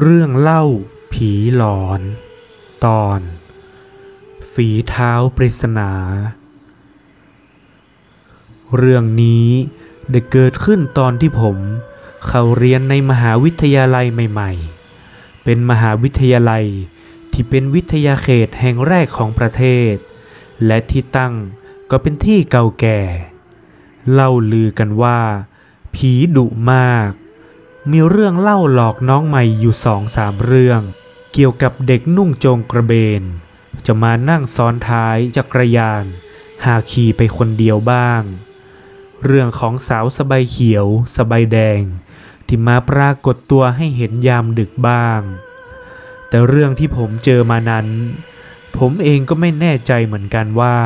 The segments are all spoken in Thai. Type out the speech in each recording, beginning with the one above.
เรื่องเล่าผีหลอน ตอน ฝีเท้าปริศนา เรื่องนี้ได้เกิดขึ้นตอนที่ผมเข้าเรียนในมหาวิทยาลัยใหม่ ๆ เป็นมหาวิทยาลัยที่เป็นวิทยาเขตแห่งแรกของประเทศ และที่ตั้งก็เป็นที่เก่าแก่ เล่าลือกันว่า ผีดุมาก มีเรื่องเล่าหลอกน้องใหม่อยู่สองสามเรื่อง เกี่ยวกับเด็กนุ่งโจงกระเบน จะมานั่งซ้อนท้ายจักรยาน หาขี่ไปคนเดียวบ้าง เรื่องของสาวสบายเขียว สบายแดง ที่มาปรากฏตัวให้เห็นยามดึกบ้าง แต่เรื่องที่ผมเจอมานั้น ผมเองก็ไม่แน่ใจเหมือนกันว่า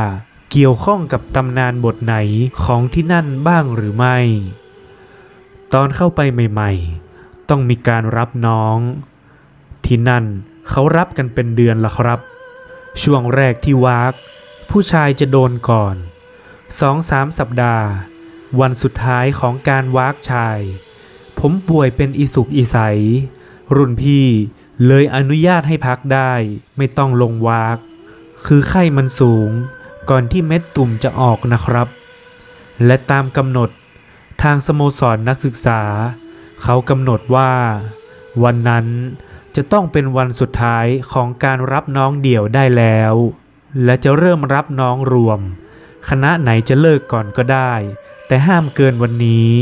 เกี่ยวข้องกับตำนานบทไหนของที่นั่นบ้างหรือไม่ ตอนเข้าไปใหม่ๆ ต้องมีการรับน้อง ที่นั่นเขารับกันเป็นเดือนละครับ ช่วงแรกที่วาก ผู้ชายจะโดนก่อนสองสามสัปดาห์ วันสุดท้ายของการวากชาย ผมป่วยเป็นอิสุกอิสัยรุ่นพี่เลยอนุญาตให้พักได้ไม่ต้องลงวาก คือไข้มันสูงก่อนที่เม็ดตุ่มจะออกนะครับ และตามกำหนด ทางสโมสรนนักศึกษา เขากำหนดว่า วันนั้นจะต้องเป็นวันสุดท้ายของการรับน้องเดี่ยวได้แล้ว และจะเริ่มรับน้องรวม คณะไหนจะเลิกก่อนก็ได้ แต่ห้ามเกินวันนี้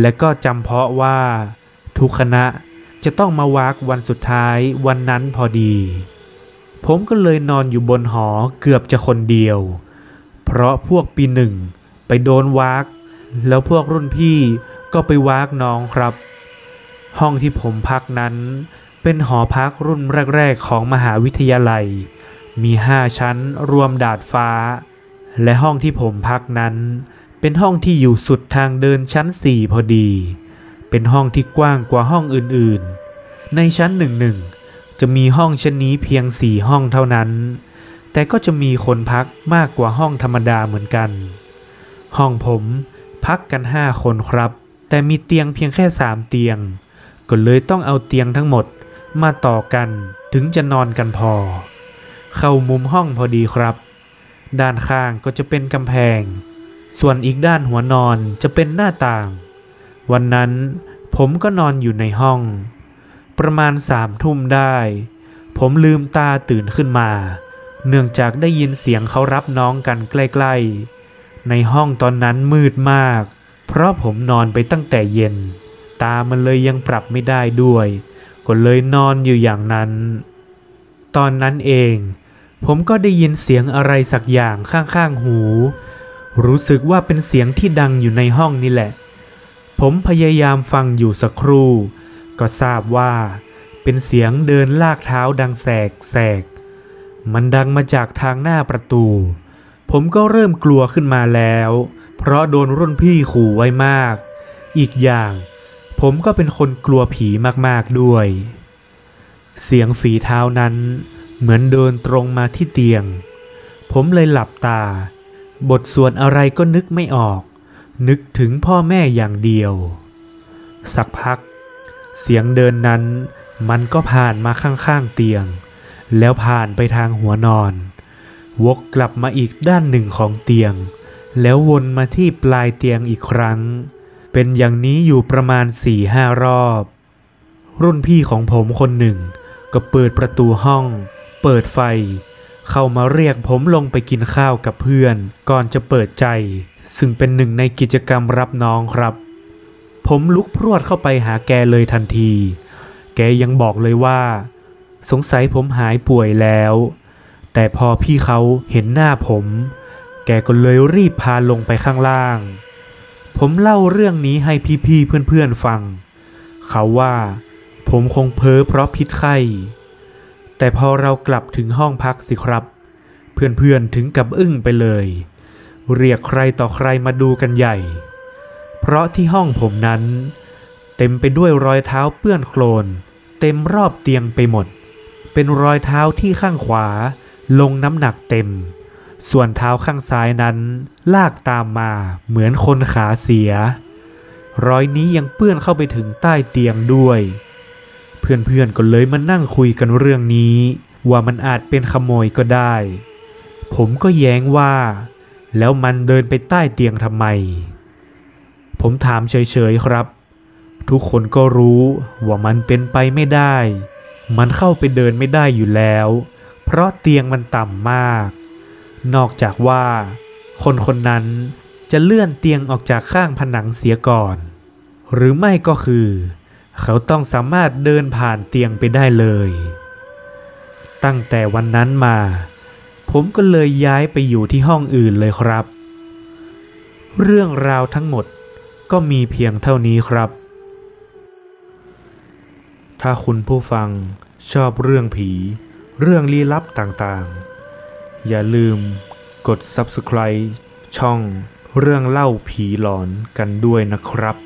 และก็จำเพาะว่า ทุกคณะจะต้องมาวากวันสุดท้ายวันนั้นพอดี ผมก็เลยนอนอยู่บนหอเกือบจะคนเดียว เพราะพวกปีหนึ่งไปโดนวาก แล้วพวกรุ่นพี่ก็ไปวากน้องครับ ห้องที่ผมพักนั้น เป็นหอพักรุ่นแรก ๆ ของมหาวิทยาลัย มีห้าชั้นรวมดาดฟ้า และห้องที่ผมพักนั้น เป็นห้องที่อยู่สุดทางเดินชั้นสี่พอดี เป็นห้องที่กว้างกว่าห้องอื่นๆ ในชั้นหนึ่งหนึ่งจะมีห้องชั้นนี้เพียงสี่ห้องเท่านั้น แต่ก็จะมีคนพักมากกว่าห้องธรรมดาเหมือนกัน ห้องผม พักกันห้าคนครับ แต่มีเตียงเพียงแค่สามเตียง ก็เลยต้องเอาเตียงทั้งหมดมาต่อกันถึงจะนอนกันพอ เข้ามุมห้องพอดีครับ ด้านข้างก็จะเป็นกำแพง ส่วนอีกด้านหัวนอนจะเป็นหน้าต่าง วันนั้นผมก็นอนอยู่ในห้อง ประมาณสามทุ่มได้ ผมลืมตาตื่นขึ้นมา เนื่องจากได้ยินเสียงเขารับน้องกันใกล้ ๆ ในห้องตอนนั้นมืดมาก เพราะผมนอนไปตั้งแต่เย็น ตามันเลยยังปรับไม่ได้ด้วย ก็เลยนอนอยู่อย่างนั้น ตอนนั้นเอง ผมก็ได้ยินเสียงอะไรสักอย่างข้างๆหู รู้สึกว่าเป็นเสียงที่ดังอยู่ในห้องนี่แหละ ผมพยายามฟังอยู่สักครู่ ก็ทราบว่า เป็นเสียงเดินลากเท้าดังแสกแสกมันดังมาจากทางหน้าประตู ผมก็เริ่มกลัวขึ้นมาแล้ว เพราะโดนรุ่นพี่ขู่ไว้มาก อีกอย่าง ผมก็เป็นคนกลัวผีมากๆด้วย เสียงฝีเท้านั้น เหมือนเดินตรงมาที่เตียง ผมเลยหลับตา บทสวดอะไรก็นึกไม่ออก นึกถึงพ่อแม่อย่างเดียว สักพัก เสียงเดินนั้น มันก็ผ่านมาข้างๆเตียง แล้วผ่านไปทางหัวนอน วกกลับมาอีกด้านหนึ่งของเตียง แล้ววนมาที่ปลายเตียงอีกครั้ง เป็นอย่างนี้อยู่ประมาณสี่ห้ารอบ รุ่นพี่ของผมคนหนึ่ง ก็เปิดประตูห้อง เปิดไฟ เข้ามาเรียกผมลงไปกินข้าวกับเพื่อน ก่อนจะเปิดใจ ซึ่งเป็นหนึ่งในกิจกรรมรับน้องครับ ผมลุกพรวดเข้าไปหาแกเลยทันที แกยังบอกเลยว่า สงสัยผมหายป่วยแล้ว แต่พอพี่เขาเห็นหน้าผม แกก็เลยรีบพาลงไปข้างล่าง ผมเล่าเรื่องนี้ให้พี่ๆเพื่อนๆฟัง เขาว่า ผมคงเพ้อเพราะพิษไข้ แต่พอเรากลับถึงห้องพักสิครับ เพื่อนๆถึงกับอึ้งไปเลย เรียกใครต่อใครมาดูกันใหญ่ เพราะที่ห้องผมนั้น เต็มไปด้วยรอยเท้าเปื้อนโคลนเต็มรอบเตียงไปหมด เป็นรอยเท้าที่ข้างขวา ลงน้ำหนักเต็ม ส่วนเท้าข้างซ้ายนั้น ลากตามมาเหมือนคนขาเสีย รอยนี้ยังเปื้อนเข้าไปถึงใต้เตียงด้วย เพื่อนๆก็เลยมานั่งคุยกันเรื่องนี้ ว่ามันอาจเป็นขโมยก็ได้ ผมก็แย้งว่า แล้วมันเดินไปใต้เตียงทำไม ผมถามเฉยๆครับ ทุกคนก็รู้ว่ามันเป็นไปไม่ได้ มันเข้าไปเดินไม่ได้อยู่แล้ว เพราะเตียงมันต่ำมาก นอกจากว่า คนคนนั้นจะเลื่อนเตียงออกจากข้างผนังเสียก่อน หรือไม่ก็คือ เขาต้องสามารถเดินผ่านเตียงไปได้เลย ตั้งแต่วันนั้นมา ผมก็เลยย้ายไปอยู่ที่ห้องอื่นเลยครับ เรื่องราวทั้งหมดก็มีเพียงเท่านี้ครับ ถ้าคุณผู้ฟังชอบเรื่องผี เรื่องลี้ลับต่างๆ อย่าลืมกด subscribe ช่องเรื่องเล่าผีหลอนกันด้วยนะครับ